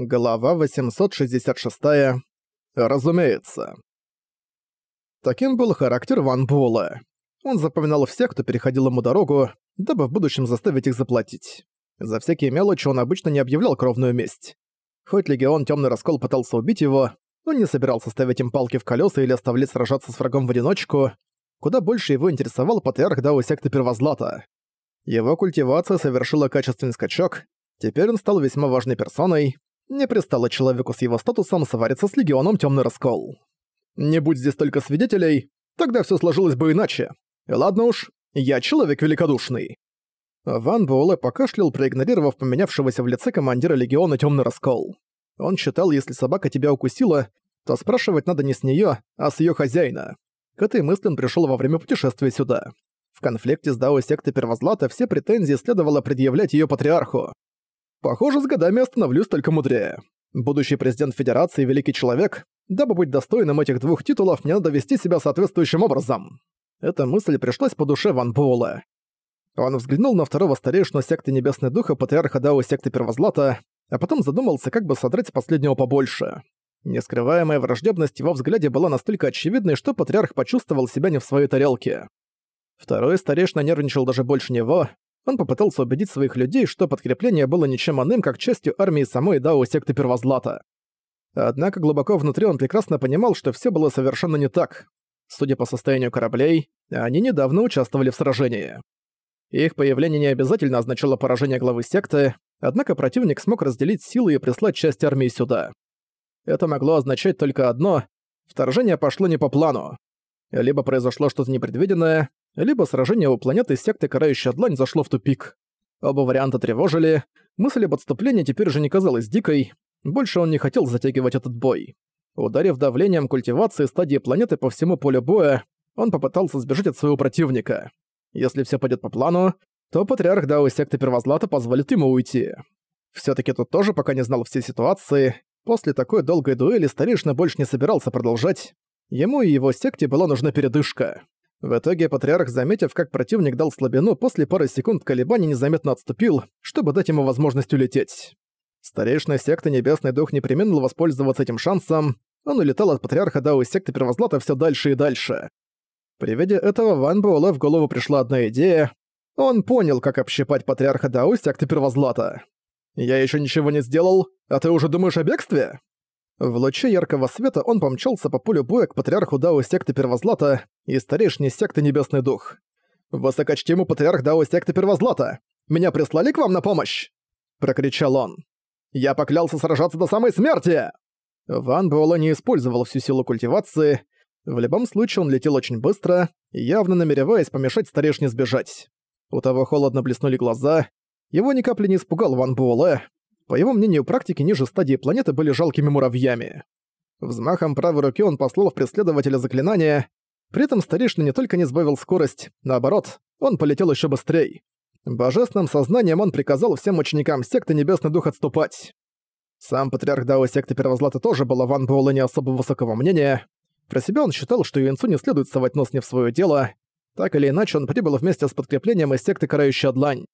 Глава 866. Разумеется. Таким был характер Ван Буэлла. Он запоминал всех, кто переходил ему дорогу, дабы в будущем заставить их заплатить. За всякие мелочи он обычно не объявлял кровную месть. Хоть Легион Тёмный Раскол пытался убить его, он не собирался ставить им палки в колеса или оставлять сражаться с врагом в одиночку. Куда больше его интересовал патриарх Дао секты Первозлата. Его культивация совершила качественный скачок, теперь он стал весьма важной персоной, не пристало человеку с его статусом свариться с Легионом Тёмный Раскол. Не будь здесь только свидетелей, тогда всё сложилось бы иначе. Ладно уж, я человек великодушный. Ван Буэлэ покашлял, проигнорировав поменявшегося в лице командира Легиона Тёмный Раскол. Он считал, если собака тебя укусила, то спрашивать надо не с неё, а с её хозяина. К этой мысли он пришёл во время путешествия сюда. В конфликте с Дао секты Первозлата все претензии следовало предъявлять её патриарху. Похоже, с годами становлюсь только мудрее. Будущий президент Федерации – великий человек. Дабы быть достойным этих двух титулов, мне надо вести себя соответствующим образом. Эта мысль пришлась по душе Ван Буэлла. Он взглянул на второго старейшину секты Небесный Духа, патриарха Дао секты Первозлата, а потом задумался, как бы содрать последнего побольше. Нескрываемая враждебность его взгляде была настолько очевидной, что патриарх почувствовал себя не в своей тарелке. Второй старейшина нервничал даже больше него, он попытался убедить своих людей, что подкрепление было ничем иным, как частью армии самой Дао секты Первозлата. Однако глубоко внутри он прекрасно понимал, что все было совершенно не так. Судя по состоянию кораблей, они недавно участвовали в сражении. Их появление не обязательно означало поражение главы секты, однако противник смог разделить силы и прислать часть армии сюда. Это могло означать только одно — вторжение пошло не по плану. Либо произошло что-то непредвиденное, либо сражение у планеты секты Карающая Длань зашло в тупик. Оба варианта тревожили, мысль об отступлении теперь же не казалась дикой, больше он не хотел затягивать этот бой. Ударив давлением культивации стадии планеты по всему полю боя, он попытался сбежать от своего противника. Если все пойдет по плану, то патриарх Дао секты Первозлата позволит ему уйти. все таки тот тоже пока не знал все ситуации. После такой долгой дуэли старейшина больше не собирался продолжать. Ему и его секте была нужна передышка. В итоге патриарх, заметив, как противник дал слабину, после пары секунд колебаний незаметно отступил, чтобы дать ему возможность улететь. Старейшина секты Небесный Дух не применил воспользоваться этим шансом, он улетал от патриарха Дао секты Первозлата все дальше и дальше. При виде этого Ван Буэлэ в голову пришла одна идея. Он понял, как общипать патриарха Дао секты Первозлата. «Я еще ничего не сделал, а ты уже думаешь о бегстве?» В луче яркого света он помчался по полю боя к патриарху Дао секты Первозлата и старейшине секты Небесный Дух. «Высокочтимый патриарх Дао секты Первозлата! Меня прислали к вам на помощь!» — прокричал он. «Я поклялся сражаться до самой смерти!» Ван Буэлло не использовал всю силу культивации. В любом случае он летел очень быстро, явно намереваясь помешать старейшине сбежать. У того холодно блеснули глаза. Его ни капли не испугал Ван Буэлэ, по его мнению, практики ниже стадии планеты были жалкими муравьями. Взмахом правой руки он послал в преследователя заклинания, при этом старейшина не только не сбавил скорость, наоборот, он полетел еще быстрее. Божественным сознанием он приказал всем ученикам секты Небесный Дух отступать. Сам патриарх Дао секты Первозлата тоже был Ван Буэлла не особо высокого мнения. Про себя он считал, что Юэнцу не следует совать нос не в свое дело. Так или иначе, он прибыл вместе с подкреплением из секты Карающая Длань.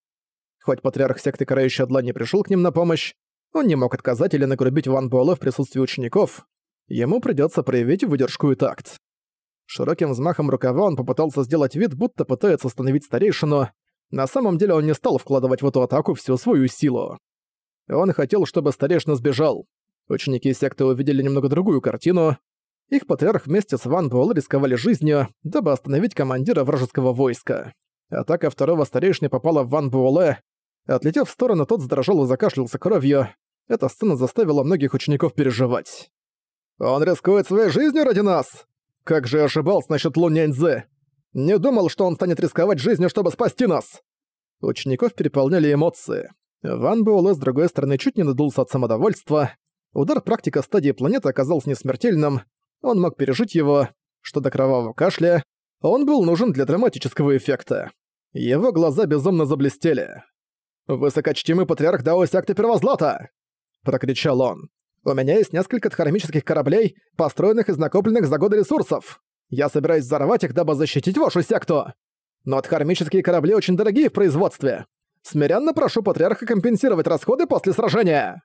Хоть патриарх секты Карающая Длань не пришел к ним на помощь, он не мог отказать или нагрубить Ван Буэлэ в присутствии учеников. Ему придется проявить выдержку и такт. Широким взмахом рукава он попытался сделать вид, будто пытается остановить старейшину. На самом деле он не стал вкладывать в эту атаку всю свою силу. Он хотел, чтобы старейшина сбежал. Ученики секты увидели немного другую картину. Их патриарх вместе с Ван Буэлэ рисковали жизнью, дабы остановить командира вражеского войска. Атака второго старейшины попала в Ван Буэлэ, Отлетев в сторону, тот задрожал и закашлялся кровью. Эта сцена заставила многих учеников переживать. «Он рискует своей жизнью ради нас! Как же я ошибался насчет Лу Няньзы! Не думал, что он станет рисковать жизнью, чтобы спасти нас!» Учеников переполняли эмоции. Ван Буэлэ, с другой стороны, чуть не надулся от самодовольства. Удар практика стадии планеты оказался несмертельным. Он мог пережить его. Что до кровавого кашля, он был нужен для драматического эффекта. Его глаза безумно заблестели. «Высокочтимый патриарх Дао Секты Первозлата!» — прокричал он. «У меня есть несколько дхармических кораблей, построенных из накопленных за годы ресурсов. Я собираюсь взорвать их, дабы защитить вашу секту. Но дхармические корабли очень дорогие в производстве. Смиренно прошу патриарха компенсировать расходы после сражения!»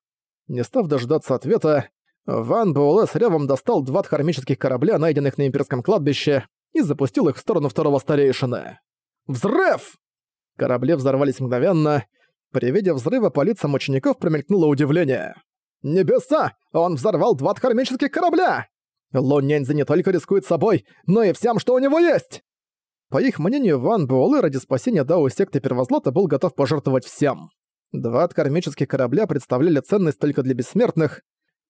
Не став дождаться ответа, Ван Буэлэ с ревом достал два дхармических корабля, найденных на имперском кладбище, и запустил их в сторону второго старейшины. «Взрыв!» Корабли взорвались мгновенно. При виде взрыва по лицам учеников промелькнуло удивление. «Небеса! Он взорвал два дхармических корабля!» Лун не только рискует собой, но и всем, что у него есть! По их мнению, Ван Буэлэ ради спасения Дао секты Первозлата был готов пожертвовать всем. Два кармических корабля представляли ценность только для бессмертных.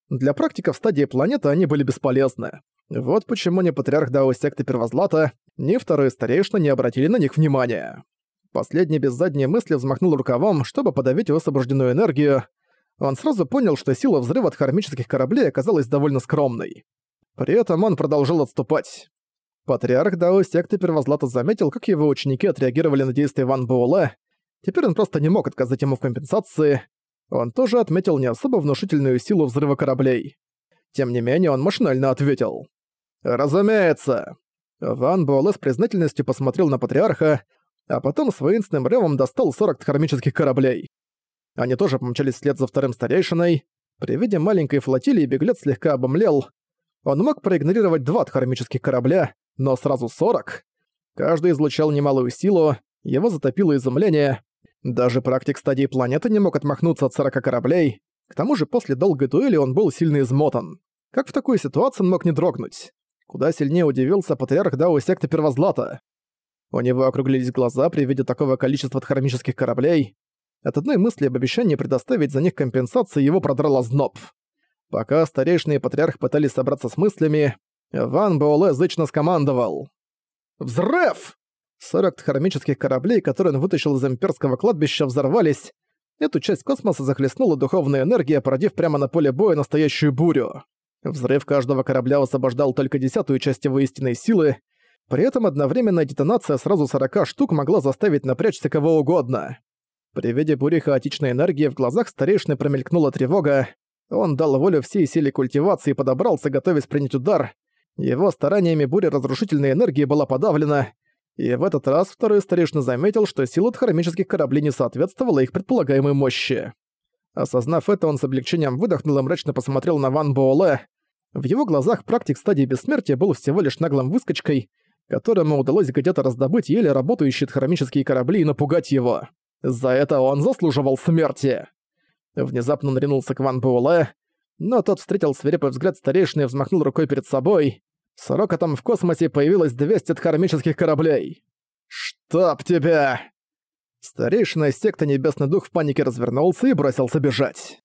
Для практиков стадии планеты они были бесполезны. Вот почему ни патриарх Дао секты Первозлата, ни второй старейшина не обратили на них внимания. Последний без задней мысли взмахнул рукавом, чтобы подавить высвобожденную энергию. Он сразу понял, что сила взрыва от кармических кораблей оказалась довольно скромной. При этом он продолжил отступать. Патриарх Дао секты Первозлата заметил, как его ученики отреагировали на действия Ван Буэлэ. Теперь он просто не мог отказать ему в компенсации. Он тоже отметил не особо внушительную силу взрыва кораблей. Тем не менее, он машинально ответил. «Разумеется!» Ван Буэлэ с признательностью посмотрел на Патриарха, а потом с воинственным ревом достал 40 кармических кораблей. Они тоже помчались вслед за вторым старейшиной. При виде маленькой флотилии беглец слегка обомлел, он мог проигнорировать два кармических корабля, но сразу сорок. Каждый излучал немалую силу, его затопило изумление. Даже практик стадии планеты не мог отмахнуться от 40 кораблей. К тому же после долгой дуэли он был сильно измотан. Как в такой ситуации он мог не дрогнуть? Куда сильнее удивился патриарх Дао секты Первозлата. У него округлились глаза при виде такого количества хромических кораблей. От одной мысли об обещании предоставить за них компенсации его продрало зноб. Пока старейшины патриарх пытались собраться с мыслями, Ван Буэлэ зычно скомандовал. «Взрыв!» Сорок хромических кораблей, которые он вытащил из имперского кладбища, взорвались. Эту часть космоса захлестнула духовная энергия, породив прямо на поле боя настоящую бурю. Взрыв каждого корабля освобождал только десятую часть его истинной силы, при этом одновременная детонация сразу 40 штук могла заставить напрячься кого угодно. При виде бури хаотичной энергии в глазах старейшины промелькнула тревога, он дал волю всей силе культивации и подобрался, готовясь принять удар. Его стараниями буря разрушительной энергии была подавлена, и в этот раз второй старейшина заметил, что сила хромических кораблей не соответствовала их предполагаемой мощи. Осознав это, он с облегчением выдохнул и мрачно посмотрел на Ван Буоле. В его глазах практик стадии бессмертия был всего лишь наглым выскочкой, которому удалось где-то раздобыть еле работающие хромические корабли и напугать его. За это он заслуживал смерти. Внезапно он ринулся к Ван Буэлэ, но тот встретил свирепый взгляд старейшины и взмахнул рукой перед собой. С рокотом в космосе появилось 200 кармических кораблей. «Чтоб тебя!» Старейшина из секты Небесный Дух в панике развернулся и бросился бежать.